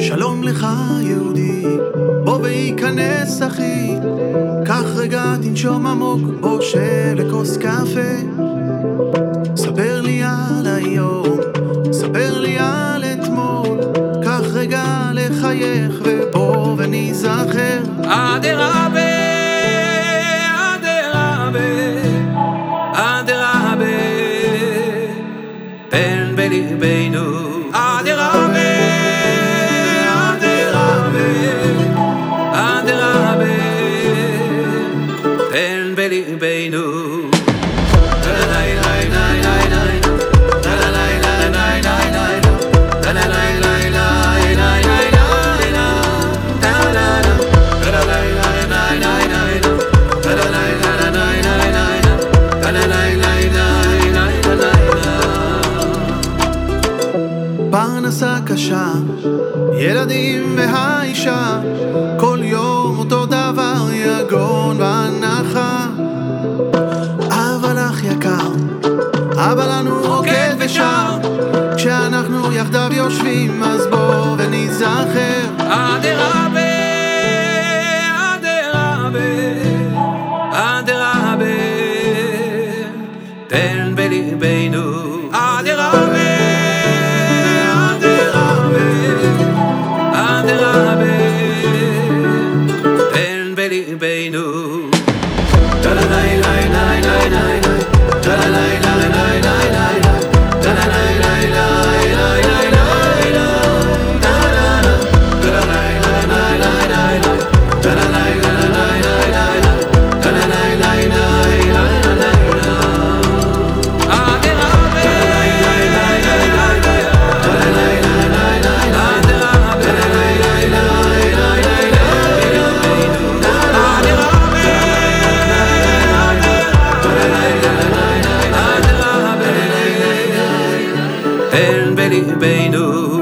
שלום לך יהודי, בוא וייכנס אחי, קח רגע תנשום עמוק, בוא שב לכוס קפה. ספר לי על היום, ספר לי על אתמול, קח רגע לחייך ובוא וניזכר. אדרבה, אדרבה, אדרבה, אין בליבנו. תן בליבנו. פרנסה קשה, ילדים והאישה, כל יום אותו דבר יגון אבא לנו רוקד ושר, כשאנחנו יחדיו יושבים אז בוא וניזכר. אדרבה, אדרבה, אדרבה, תן בליבנו. el beribeinu.